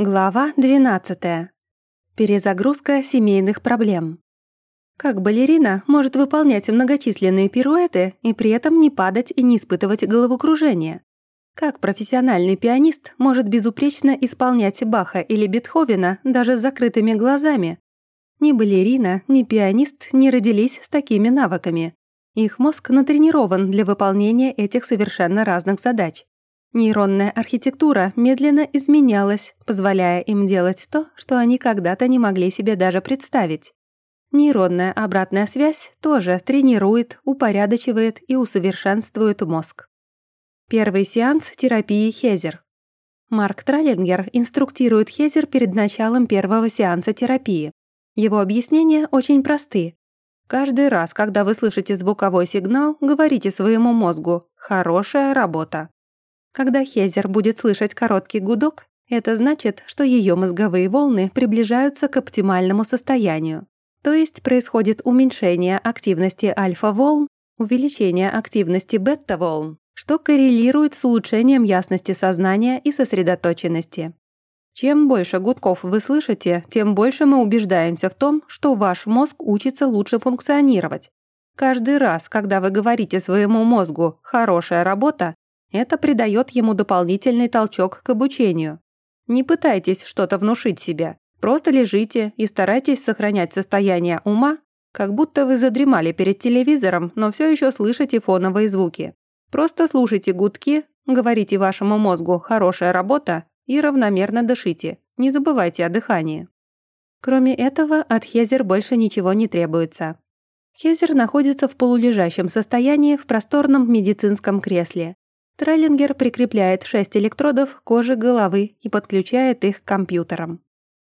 Глава 12. Перезагрузка семейных проблем. Как балерина может выполнять многочисленные пируэты и при этом не падать и не испытывать головокружение? Как профессиональный пианист может безупречно исполнять Баха или Бетховена даже с закрытыми глазами? Ни балерина, ни пианист не родились с такими навыками. Их мозг натренирован для выполнения этих совершенно разных задач. Нейронная архитектура медленно изменялась, позволяя им делать то, что они когда-то не могли себе даже представить. Нейронная обратная связь тоже тренирует, упорядочивает и усовершенствует мозг. Первый сеанс терапии Хезер. Марк Траллингер инструктирует Хезер перед началом первого сеанса терапии. Его объяснения очень просты. Каждый раз, когда вы слышите звуковой сигнал, говорите своему мозгу «хорошая работа». Когда Хезер будет слышать короткий гудок, это значит, что ее мозговые волны приближаются к оптимальному состоянию. То есть происходит уменьшение активности альфа-волн, увеличение активности бета-волн, что коррелирует с улучшением ясности сознания и сосредоточенности. Чем больше гудков вы слышите, тем больше мы убеждаемся в том, что ваш мозг учится лучше функционировать. Каждый раз, когда вы говорите своему мозгу «хорошая работа», это придает ему дополнительный толчок к обучению. Не пытайтесь что-то внушить себе. Просто лежите и старайтесь сохранять состояние ума, как будто вы задремали перед телевизором, но все еще слышите фоновые звуки. Просто слушайте гудки, говорите вашему мозгу «хорошая работа» и равномерно дышите. Не забывайте о дыхании. Кроме этого, от Хезер больше ничего не требуется. Хезер находится в полулежащем состоянии в просторном медицинском кресле. Треллингер прикрепляет шесть электродов к коже головы и подключает их к компьютерам.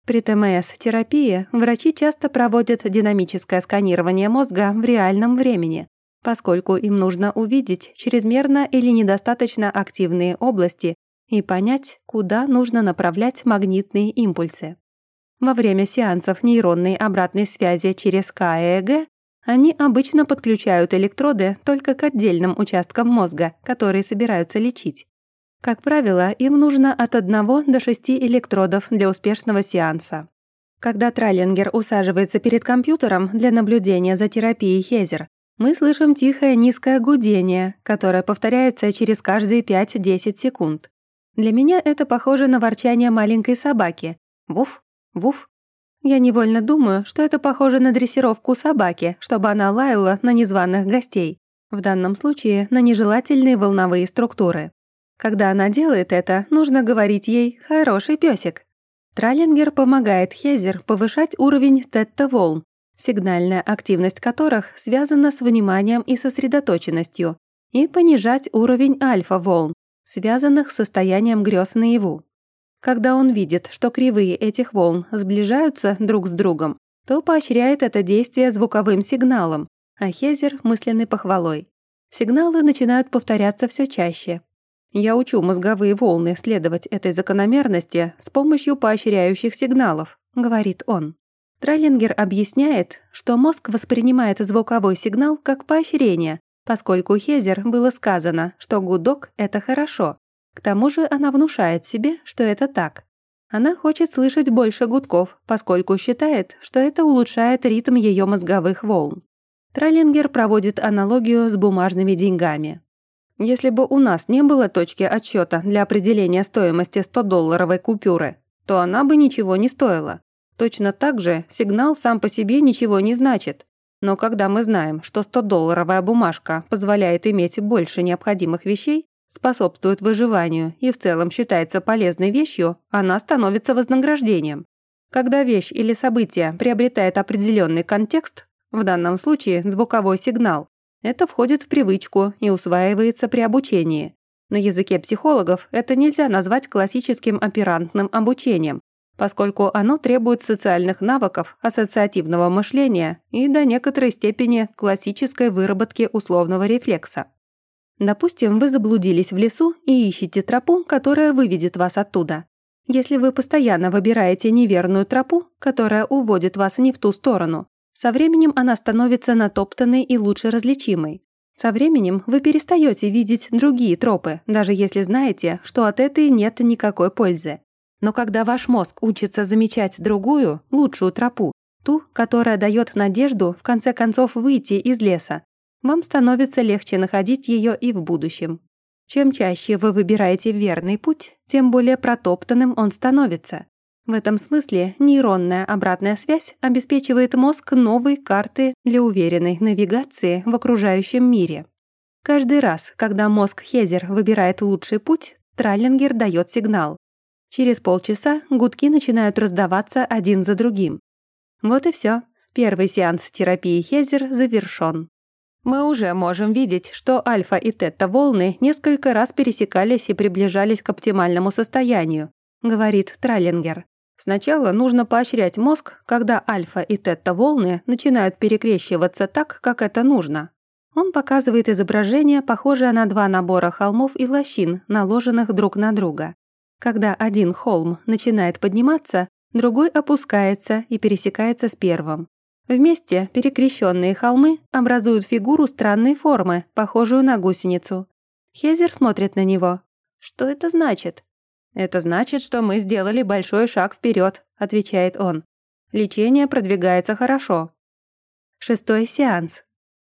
При ТМС-терапии врачи часто проводят динамическое сканирование мозга в реальном времени, поскольку им нужно увидеть чрезмерно или недостаточно активные области и понять, куда нужно направлять магнитные импульсы. Во время сеансов нейронной обратной связи через КЭЭГ они обычно подключают электроды только к отдельным участкам мозга, которые собираются лечить. Как правило, им нужно от 1 до 6 электродов для успешного сеанса. Когда Траллингер усаживается перед компьютером для наблюдения за терапией Хезер, мы слышим тихое низкое гудение, которое повторяется через каждые 5-10 секунд. Для меня это похоже на ворчание маленькой собаки. Вуф, вуф, я невольно думаю, что это похоже на дрессировку собаки, чтобы она лаяла на незваных гостей, в данном случае на нежелательные волновые структуры. Когда она делает это, нужно говорить ей «хороший пёсик». Траллингер помогает Хезер повышать уровень тетта-волн, сигнальная активность которых связана с вниманием и сосредоточенностью, и понижать уровень альфа-волн, связанных с состоянием грез наяву. Когда он видит, что кривые этих волн сближаются друг с другом, то поощряет это действие звуковым сигналом, а Хезер — мысленной похвалой. Сигналы начинают повторяться все чаще. Я учу мозговые волны следовать этой закономерности с помощью поощряющих сигналов, говорит он. Трайлингер объясняет, что мозг воспринимает звуковой сигнал как поощрение, поскольку Хезер было сказано, что гудок — это хорошо, к тому же она внушает себе, что это так. Она хочет слышать больше гудков, поскольку считает, что это улучшает ритм ее мозговых волн. Троллингер проводит аналогию с бумажными деньгами. Если бы у нас не было точки отсчета для определения стоимости 100-долларовой купюры, то она бы ничего не стоила. Точно так же сигнал сам по себе ничего не значит. Но когда мы знаем, что 100-долларовая бумажка позволяет иметь больше необходимых вещей, способствует выживанию и в целом считается полезной вещью, она становится вознаграждением. Когда вещь или событие приобретает определенный контекст, в данном случае звуковой сигнал, это входит в привычку и усваивается при обучении. На языке психологов это нельзя назвать классическим оперантным обучением, поскольку оно требует социальных навыков, ассоциативного мышления и до некоторой степени классической выработки условного рефлекса. Допустим, вы заблудились в лесу и ищете тропу, которая выведет вас оттуда. Если вы постоянно выбираете неверную тропу, которая уводит вас не в ту сторону, со временем она становится натоптанной и лучше различимой. Со временем вы перестаете видеть другие тропы, даже если знаете, что от этой нет никакой пользы. Но когда ваш мозг учится замечать другую, лучшую тропу, ту, которая дает надежду в конце концов выйти из леса, вам становится легче находить ее и в будущем. Чем чаще вы выбираете верный путь, тем более протоптанным он становится. В этом смысле нейронная обратная связь обеспечивает мозг новой карты для уверенной навигации в окружающем мире. Каждый раз, когда мозг Хезер выбирает лучший путь, Траллингер дает сигнал. Через полчаса гудки начинают раздаваться один за другим. Вот и все. Первый сеанс терапии Хезер завершен. Мы уже можем видеть, что альфа и тета-волны несколько раз пересекались и приближались к оптимальному состоянию, говорит Траллингер. Сначала нужно поощрять мозг, когда альфа и тета-волны начинают перекрещиваться так, как это нужно. Он показывает изображение, похожее на два набора холмов и лощин, наложенных друг на друга. Когда один холм начинает подниматься, другой опускается и пересекается с первым. Вместе перекрещенные холмы образуют фигуру странной формы, похожую на гусеницу. Хезер смотрит на него. «Что это значит?» «Это значит, что мы сделали большой шаг вперед», — отвечает он. «Лечение продвигается хорошо». Шестой сеанс.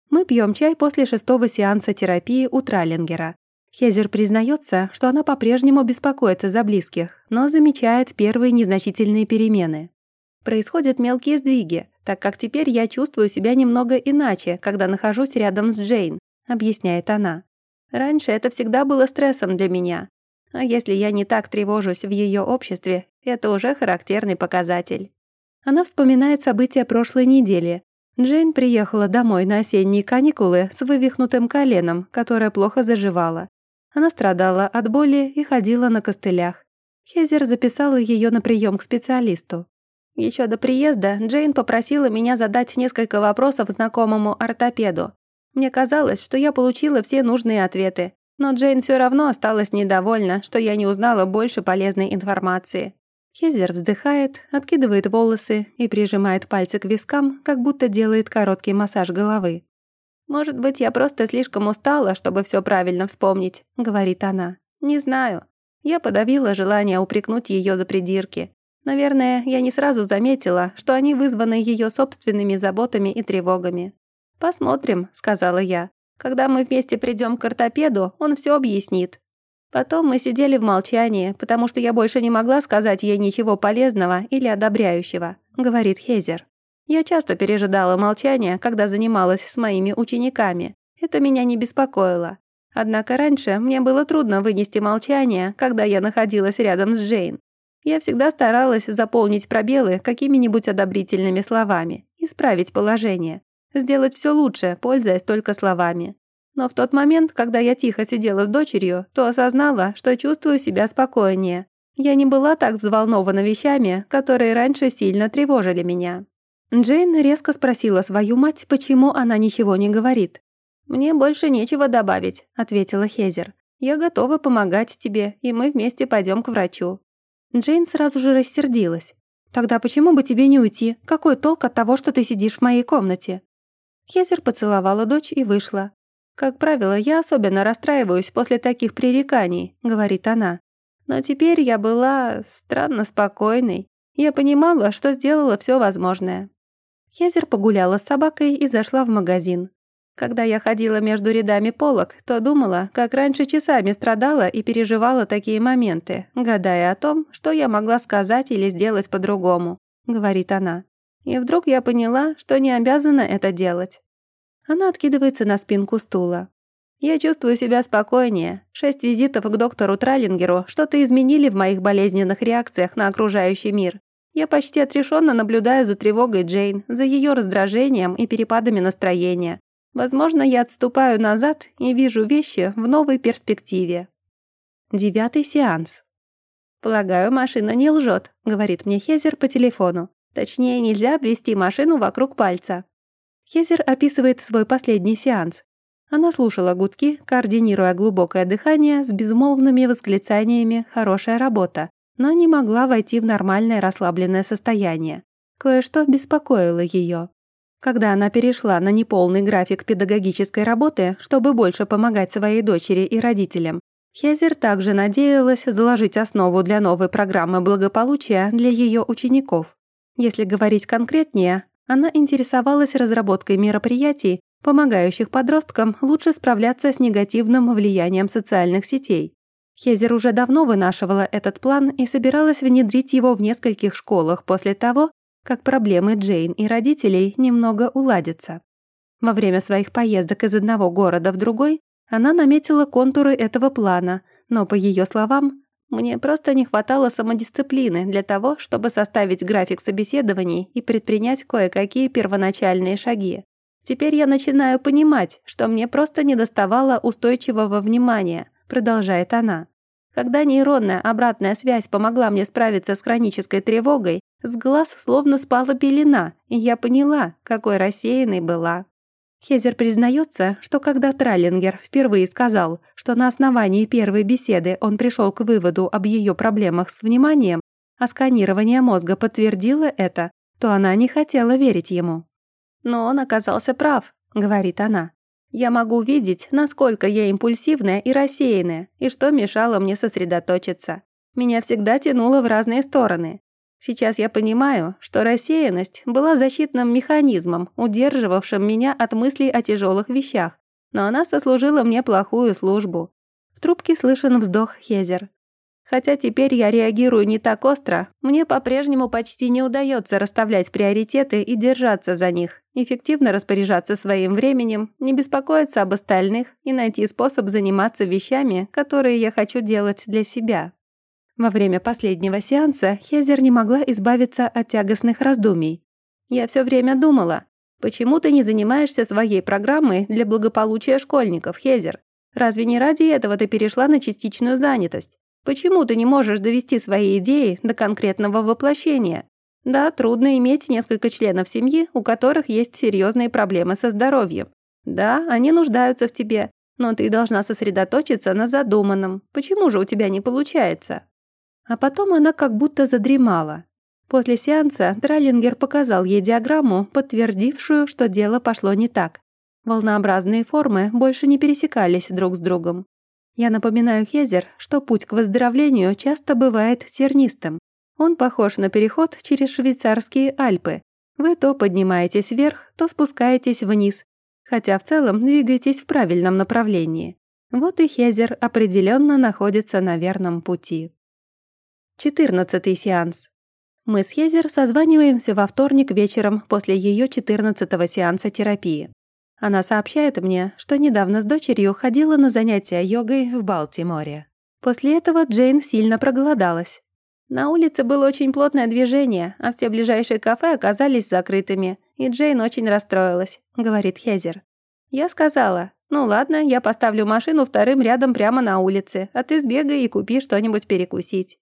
Мы пьем чай после шестого сеанса терапии у Траллингера. Хезер признается, что она по-прежнему беспокоится за близких, но замечает первые незначительные перемены. Происходят мелкие сдвиги, так как теперь я чувствую себя немного иначе, когда нахожусь рядом с Джейн, объясняет она. Раньше это всегда было стрессом для меня. А если я не так тревожусь в ее обществе, это уже характерный показатель. Она вспоминает события прошлой недели, Джейн приехала домой на осенние каникулы с вывихнутым коленом, которое плохо заживало. Она страдала от боли и ходила на костылях. Хезер записала ее на прием к специалисту. Еще до приезда Джейн попросила меня задать несколько вопросов знакомому ортопеду. Мне казалось, что я получила все нужные ответы, но Джейн все равно осталась недовольна, что я не узнала больше полезной информации. Хезер вздыхает, откидывает волосы и прижимает пальцы к вискам, как будто делает короткий массаж головы. «Может быть, я просто слишком устала, чтобы все правильно вспомнить», — говорит она. «Не знаю. Я подавила желание упрекнуть ее за придирки. Наверное, я не сразу заметила, что они вызваны ее собственными заботами и тревогами. «Посмотрим», — сказала я. «Когда мы вместе придем к ортопеду, он все объяснит. Потом мы сидели в молчании, потому что я больше не могла сказать ей ничего полезного или одобряющего, говорит Хезер. Я часто пережидала молчание, когда занималась с моими учениками. Это меня не беспокоило. Однако раньше мне было трудно вынести молчание, когда я находилась рядом с Джейн. Я всегда старалась заполнить пробелы какими-нибудь одобрительными словами, исправить положение, сделать все лучше, пользуясь только словами. Но в тот момент, когда я тихо сидела с дочерью, то осознала, что чувствую себя спокойнее. Я не была так взволнована вещами, которые раньше сильно тревожили меня. Джейн резко спросила свою мать, почему она ничего не говорит. «Мне больше нечего добавить», — ответила Хезер. «Я готова помогать тебе, и мы вместе пойдем к врачу». Джейн сразу же рассердилась. «Тогда почему бы тебе не уйти? Какой толк от того, что ты сидишь в моей комнате?» Хезер поцеловала дочь и вышла. «Как правило, я особенно расстраиваюсь после таких пререканий», — говорит она. «Но теперь я была странно спокойной. Я понимала, что сделала все возможное». Хезер погуляла с собакой и зашла в магазин. Когда я ходила между рядами полок, то думала, как раньше часами страдала и переживала такие моменты, гадая о том, что я могла сказать или сделать по-другому, говорит она. И вдруг я поняла, что не обязана это делать. Она откидывается на спинку стула. Я чувствую себя спокойнее. Шесть визитов к доктору Траллингеру что-то изменили в моих болезненных реакциях на окружающий мир. Я почти отрешенно наблюдаю за тревогой Джейн, за ее раздражением и перепадами настроения. Возможно, я отступаю назад и вижу вещи в новой перспективе. Девятый сеанс. «Полагаю, машина не лжет», — говорит мне Хезер по телефону. Точнее, нельзя обвести машину вокруг пальца. Хезер описывает свой последний сеанс. Она слушала гудки, координируя глубокое дыхание с безмолвными восклицаниями «хорошая работа», но не могла войти в нормальное расслабленное состояние. Кое-что беспокоило ее. Когда она перешла на неполный график педагогической работы, чтобы больше помогать своей дочери и родителям, Хезер также надеялась заложить основу для новой программы благополучия для ее учеников. Если говорить конкретнее, она интересовалась разработкой мероприятий, помогающих подросткам лучше справляться с негативным влиянием социальных сетей. Хезер уже давно вынашивала этот план и собиралась внедрить его в нескольких школах после того, как проблемы Джейн и родителей немного уладятся. Во время своих поездок из одного города в другой она наметила контуры этого плана, но, по ее словам, мне просто не хватало самодисциплины для того, чтобы составить график собеседований и предпринять кое-какие первоначальные шаги. Теперь я начинаю понимать, что мне просто недоставало устойчивого внимания, продолжает она. Когда нейронная обратная связь помогла мне справиться с хронической тревогой, с глаз словно спала пелена, и я поняла, какой рассеянной была. Хезер признается, что когда Траллингер впервые сказал, что на основании первой беседы он пришел к выводу об ее проблемах с вниманием, а сканирование мозга подтвердило это, то она не хотела верить ему. «Но он оказался прав», — говорит она. «Я могу видеть, насколько я импульсивная и рассеянная, и что мешало мне сосредоточиться. Меня всегда тянуло в разные стороны. Сейчас я понимаю, что рассеянность была защитным механизмом, удерживавшим меня от мыслей о тяжелых вещах, но она сослужила мне плохую службу. В трубке слышен вздох Хезер. Хотя теперь я реагирую не так остро, мне по-прежнему почти не удается расставлять приоритеты и держаться за них, эффективно распоряжаться своим временем, не беспокоиться об остальных и найти способ заниматься вещами, которые я хочу делать для себя. Во время последнего сеанса Хезер не могла избавиться от тягостных раздумий. «Я все время думала, почему ты не занимаешься своей программой для благополучия школьников, Хезер? Разве не ради этого ты перешла на частичную занятость? Почему ты не можешь довести свои идеи до конкретного воплощения? Да, трудно иметь несколько членов семьи, у которых есть серьезные проблемы со здоровьем. Да, они нуждаются в тебе, но ты должна сосредоточиться на задуманном. Почему же у тебя не получается?» А потом она как будто задремала. После сеанса Траллингер показал ей диаграмму, подтвердившую, что дело пошло не так. Волнообразные формы больше не пересекались друг с другом. Я напоминаю Хезер, что путь к выздоровлению часто бывает тернистым. Он похож на переход через швейцарские Альпы. Вы то поднимаетесь вверх, то спускаетесь вниз, хотя в целом двигаетесь в правильном направлении. Вот и Хезер определенно находится на верном пути. Четырнадцатый сеанс. Мы с Хезер созваниваемся во вторник вечером после ее четырнадцатого сеанса терапии. Она сообщает мне, что недавно с дочерью ходила на занятия йогой в Балтиморе. После этого Джейн сильно проголодалась. На улице было очень плотное движение, а все ближайшие кафе оказались закрытыми, и Джейн очень расстроилась, говорит Хезер. Я сказала, ну ладно, я поставлю машину вторым рядом прямо на улице, а ты сбегай и купи что-нибудь перекусить.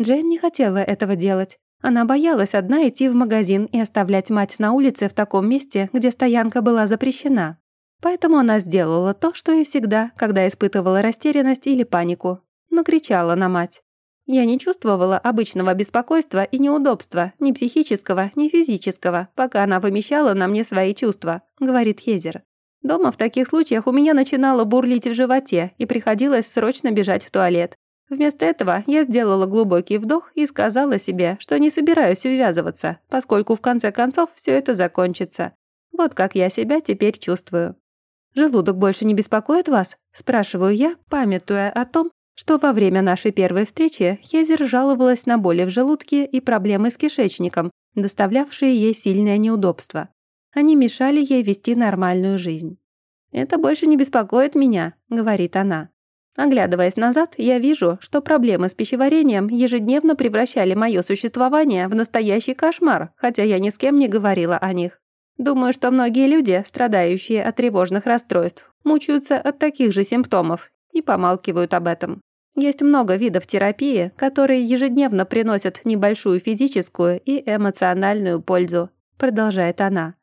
Джейн не хотела этого делать. Она боялась одна идти в магазин и оставлять мать на улице в таком месте, где стоянка была запрещена. Поэтому она сделала то, что и всегда, когда испытывала растерянность или панику. Но кричала на мать. Я не чувствовала обычного беспокойства и неудобства, ни психического, ни физического, пока она вымещала на мне свои чувства, говорит Хезер. Дома в таких случаях у меня начинало бурлить в животе и приходилось срочно бежать в туалет. Вместо этого я сделала глубокий вдох и сказала себе, что не собираюсь увязываться, поскольку в конце концов все это закончится. Вот как я себя теперь чувствую. «Желудок больше не беспокоит вас?» – спрашиваю я, памятуя о том, что во время нашей первой встречи Хезер жаловалась на боли в желудке и проблемы с кишечником, доставлявшие ей сильное неудобство. Они мешали ей вести нормальную жизнь. «Это больше не беспокоит меня», – говорит она. Оглядываясь назад, я вижу, что проблемы с пищеварением ежедневно превращали мое существование в настоящий кошмар, хотя я ни с кем не говорила о них. Думаю, что многие люди, страдающие от тревожных расстройств, мучаются от таких же симптомов и помалкивают об этом. Есть много видов терапии, которые ежедневно приносят небольшую физическую и эмоциональную пользу, продолжает она.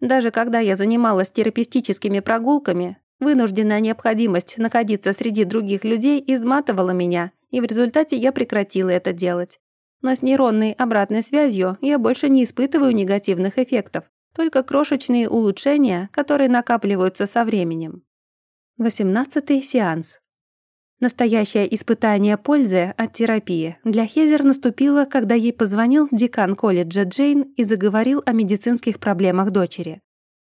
Даже когда я занималась терапевтическими прогулками, Вынужденная необходимость находиться среди других людей изматывала меня, и в результате я прекратила это делать. Но с нейронной обратной связью я больше не испытываю негативных эффектов, только крошечные улучшения, которые накапливаются со временем. Восемнадцатый сеанс. Настоящее испытание пользы от терапии для Хезер наступило, когда ей позвонил декан колледжа Джейн и заговорил о медицинских проблемах дочери.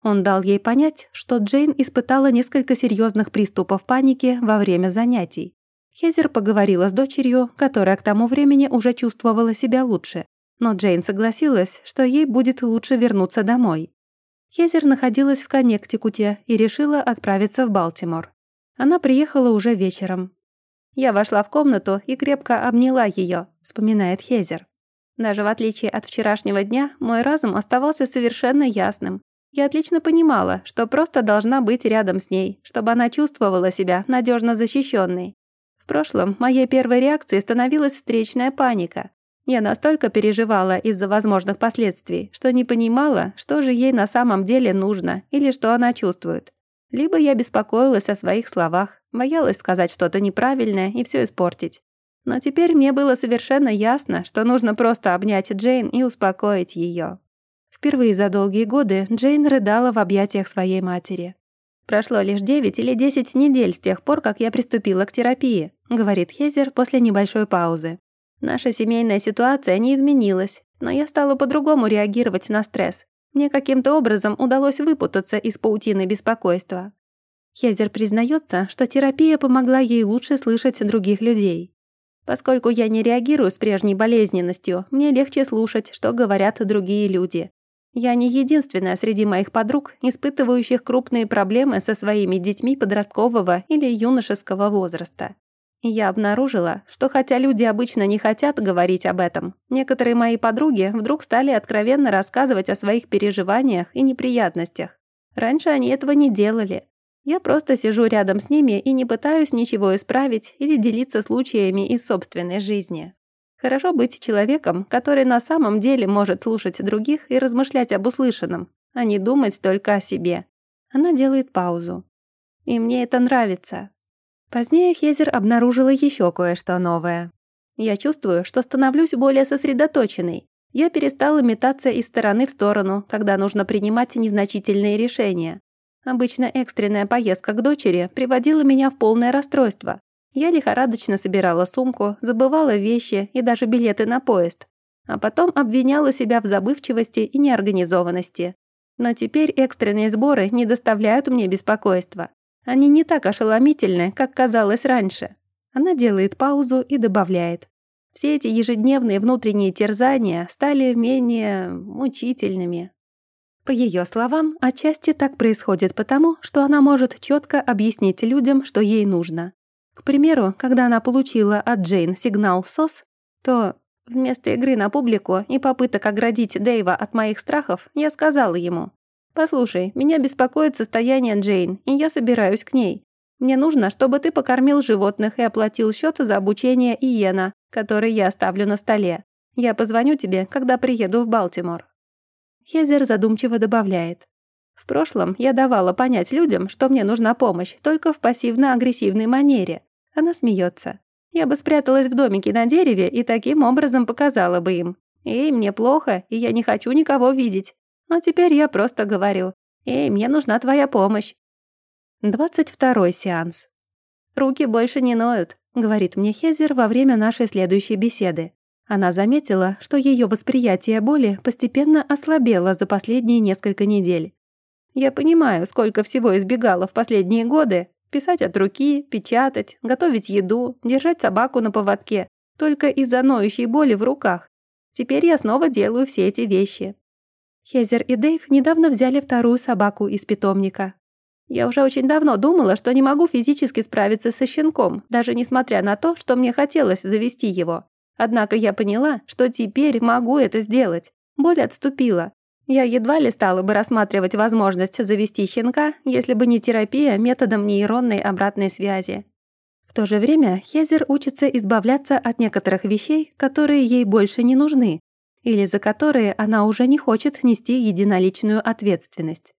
Он дал ей понять, что Джейн испытала несколько серьезных приступов паники во время занятий. Хезер поговорила с дочерью, которая к тому времени уже чувствовала себя лучше, но Джейн согласилась, что ей будет лучше вернуться домой. Хезер находилась в Коннектикуте и решила отправиться в Балтимор. Она приехала уже вечером. «Я вошла в комнату и крепко обняла ее», — вспоминает Хезер. Даже в отличие от вчерашнего дня, мой разум оставался совершенно ясным. Я отлично понимала, что просто должна быть рядом с ней, чтобы она чувствовала себя надежно защищенной. В прошлом моей первой реакцией становилась встречная паника. Я настолько переживала из-за возможных последствий, что не понимала, что же ей на самом деле нужно или что она чувствует. Либо я беспокоилась о своих словах, боялась сказать что-то неправильное и все испортить. Но теперь мне было совершенно ясно, что нужно просто обнять Джейн и успокоить ее. Впервые за долгие годы Джейн рыдала в объятиях своей матери. «Прошло лишь 9 или 10 недель с тех пор, как я приступила к терапии», говорит Хезер после небольшой паузы. «Наша семейная ситуация не изменилась, но я стала по-другому реагировать на стресс. Мне каким-то образом удалось выпутаться из паутины беспокойства». Хезер признается, что терапия помогла ей лучше слышать других людей. Поскольку я не реагирую с прежней болезненностью, мне легче слушать, что говорят другие люди. Я не единственная среди моих подруг, испытывающих крупные проблемы со своими детьми подросткового или юношеского возраста. Я обнаружила, что хотя люди обычно не хотят говорить об этом, некоторые мои подруги вдруг стали откровенно рассказывать о своих переживаниях и неприятностях. Раньше они этого не делали. Я просто сижу рядом с ними и не пытаюсь ничего исправить или делиться случаями из собственной жизни. Хорошо быть человеком, который на самом деле может слушать других и размышлять об услышанном, а не думать только о себе. Она делает паузу. И мне это нравится. Позднее Хезер обнаружила еще кое-что новое. Я чувствую, что становлюсь более сосредоточенной. Я перестала метаться из стороны в сторону, когда нужно принимать незначительные решения. Обычно экстренная поездка к дочери приводила меня в полное расстройство. Я лихорадочно собирала сумку, забывала вещи и даже билеты на поезд. А потом обвиняла себя в забывчивости и неорганизованности. Но теперь экстренные сборы не доставляют мне беспокойства. Они не так ошеломительны, как казалось раньше. Она делает паузу и добавляет. Все эти ежедневные внутренние терзания стали менее мучительными. По ее словам, отчасти так происходит потому, что она может четко объяснить людям, что ей нужно. К примеру, когда она получила от Джейн сигнал «СОС», то вместо игры на публику и попыток оградить Дэйва от моих страхов, я сказала ему «Послушай, меня беспокоит состояние Джейн, и я собираюсь к ней. Мне нужно, чтобы ты покормил животных и оплатил счет за обучение Иена, который я оставлю на столе. Я позвоню тебе, когда приеду в Балтимор». Хезер задумчиво добавляет. В прошлом я давала понять людям, что мне нужна помощь, только в пассивно-агрессивной манере. Она смеется. Я бы спряталась в домике на дереве и таким образом показала бы им. «Эй, мне плохо, и я не хочу никого видеть». Но теперь я просто говорю. «Эй, мне нужна твоя помощь». Двадцать второй сеанс. «Руки больше не ноют», — говорит мне Хезер во время нашей следующей беседы. Она заметила, что ее восприятие боли постепенно ослабело за последние несколько недель. Я понимаю, сколько всего избегала в последние годы. Писать от руки, печатать, готовить еду, держать собаку на поводке. Только из-за ноющей боли в руках. Теперь я снова делаю все эти вещи. Хезер и Дэйв недавно взяли вторую собаку из питомника. Я уже очень давно думала, что не могу физически справиться со щенком, даже несмотря на то, что мне хотелось завести его. Однако я поняла, что теперь могу это сделать. Боль отступила, я едва ли стала бы рассматривать возможность завести щенка, если бы не терапия методом нейронной обратной связи. В то же время Хезер учится избавляться от некоторых вещей, которые ей больше не нужны, или за которые она уже не хочет нести единоличную ответственность.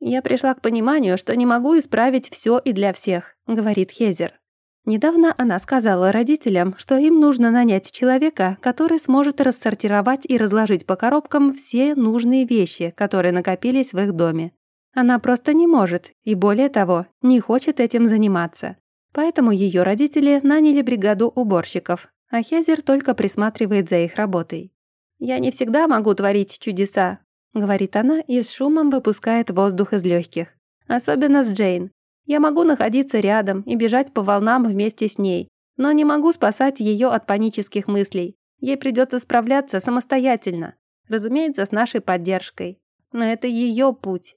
«Я пришла к пониманию, что не могу исправить все и для всех», — говорит Хезер. Недавно она сказала родителям, что им нужно нанять человека, который сможет рассортировать и разложить по коробкам все нужные вещи, которые накопились в их доме. Она просто не может и, более того, не хочет этим заниматься. Поэтому ее родители наняли бригаду уборщиков, а Хезер только присматривает за их работой. «Я не всегда могу творить чудеса», — говорит она и с шумом выпускает воздух из легких. «Особенно с Джейн. Я могу находиться рядом и бежать по волнам вместе с ней, но не могу спасать ее от панических мыслей. Ей придется справляться самостоятельно, разумеется, с нашей поддержкой. Но это ее путь.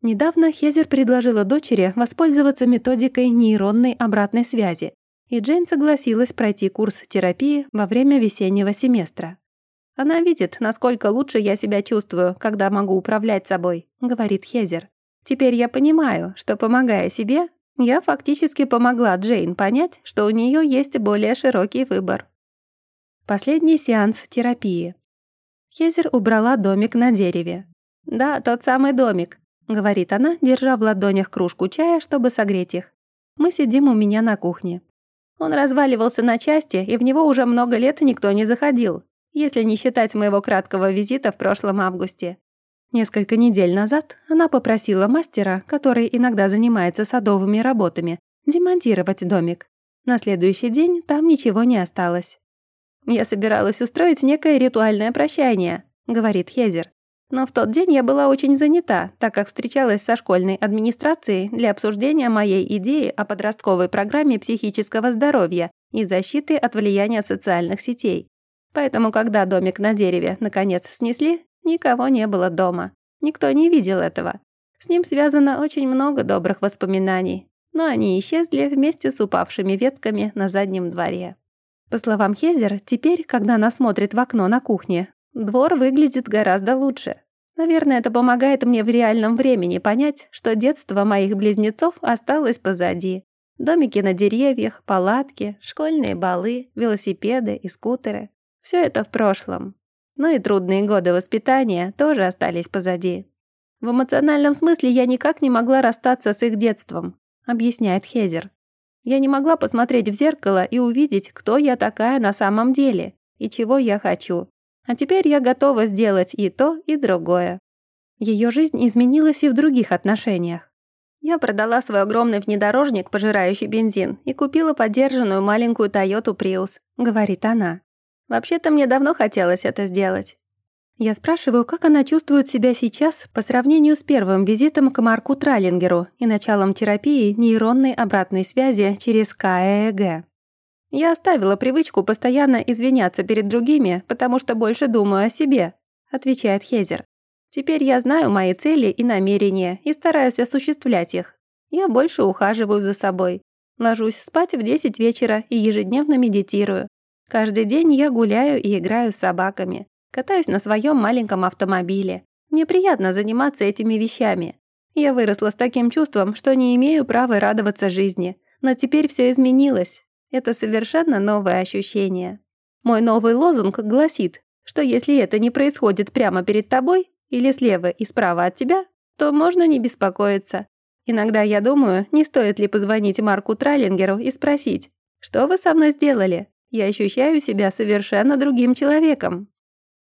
Недавно Хезер предложила дочери воспользоваться методикой нейронной обратной связи, и Джейн согласилась пройти курс терапии во время весеннего семестра. «Она видит, насколько лучше я себя чувствую, когда могу управлять собой», — говорит Хезер. «Теперь я понимаю, что, помогая себе, я фактически помогла Джейн понять, что у нее есть более широкий выбор». Последний сеанс терапии. Хезер убрала домик на дереве. «Да, тот самый домик», — говорит она, держа в ладонях кружку чая, чтобы согреть их. «Мы сидим у меня на кухне. Он разваливался на части, и в него уже много лет никто не заходил, если не считать моего краткого визита в прошлом августе. Несколько недель назад она попросила мастера, который иногда занимается садовыми работами, демонтировать домик. На следующий день там ничего не осталось. «Я собиралась устроить некое ритуальное прощание», — говорит Хезер. Но в тот день я была очень занята, так как встречалась со школьной администрацией для обсуждения моей идеи о подростковой программе психического здоровья и защиты от влияния социальных сетей. Поэтому, когда домик на дереве наконец снесли, никого не было дома. Никто не видел этого. С ним связано очень много добрых воспоминаний, но они исчезли вместе с упавшими ветками на заднем дворе. По словам Хезер, теперь, когда она смотрит в окно на кухне, Двор выглядит гораздо лучше. Наверное, это помогает мне в реальном времени понять, что детство моих близнецов осталось позади. Домики на деревьях, палатки, школьные балы, велосипеды и скутеры. Все это в прошлом. Но и трудные годы воспитания тоже остались позади. В эмоциональном смысле я никак не могла расстаться с их детством, объясняет Хезер. Я не могла посмотреть в зеркало и увидеть, кто я такая на самом деле и чего я хочу. А теперь я готова сделать и то, и другое. Ее жизнь изменилась и в других отношениях. Я продала свой огромный внедорожник, пожирающий бензин, и купила подержанную маленькую Toyota Prius, говорит она. Вообще-то мне давно хотелось это сделать. Я спрашиваю, как она чувствует себя сейчас по сравнению с первым визитом к Марку Тралингеру и началом терапии нейронной обратной связи через КЭЭГ. Я оставила привычку постоянно извиняться перед другими, потому что больше думаю о себе», — отвечает Хезер. «Теперь я знаю мои цели и намерения и стараюсь осуществлять их. Я больше ухаживаю за собой. Ложусь спать в 10 вечера и ежедневно медитирую. Каждый день я гуляю и играю с собаками. Катаюсь на своем маленьком автомобиле. Мне приятно заниматься этими вещами. Я выросла с таким чувством, что не имею права радоваться жизни. Но теперь все изменилось. Это совершенно новое ощущение. Мой новый лозунг гласит, что если это не происходит прямо перед тобой или слева и справа от тебя, то можно не беспокоиться. Иногда я думаю, не стоит ли позвонить Марку Тралингеру и спросить, что вы со мной сделали? Я ощущаю себя совершенно другим человеком.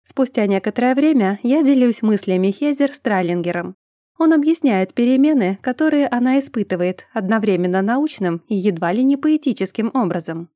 Спустя некоторое время я делюсь мыслями Хезер с Тралингером. Он объясняет перемены, которые она испытывает, одновременно научным и едва ли не поэтическим образом.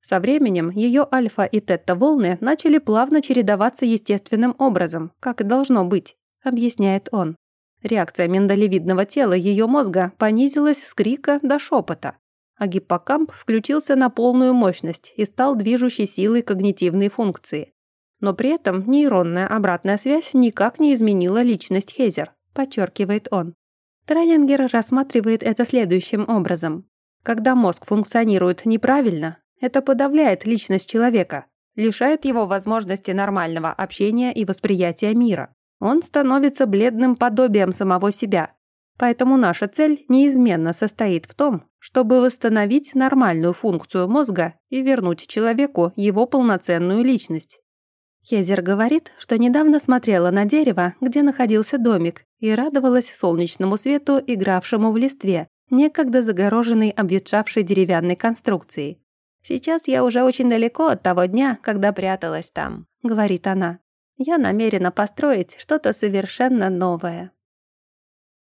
Со временем ее альфа и тетта-волны начали плавно чередоваться естественным образом, как и должно быть, объясняет он. Реакция миндалевидного тела ее мозга понизилась с крика до шепота, а гиппокамп включился на полную мощность и стал движущей силой когнитивной функции. Но при этом нейронная обратная связь никак не изменила личность Хезер подчеркивает он. Трайлингер рассматривает это следующим образом. Когда мозг функционирует неправильно, это подавляет личность человека, лишает его возможности нормального общения и восприятия мира. Он становится бледным подобием самого себя. Поэтому наша цель неизменно состоит в том, чтобы восстановить нормальную функцию мозга и вернуть человеку его полноценную личность. Хезер говорит, что недавно смотрела на дерево, где находился домик, и радовалась солнечному свету, игравшему в листве, некогда загороженной обветшавшей деревянной конструкцией. «Сейчас я уже очень далеко от того дня, когда пряталась там», — говорит она. «Я намерена построить что-то совершенно новое».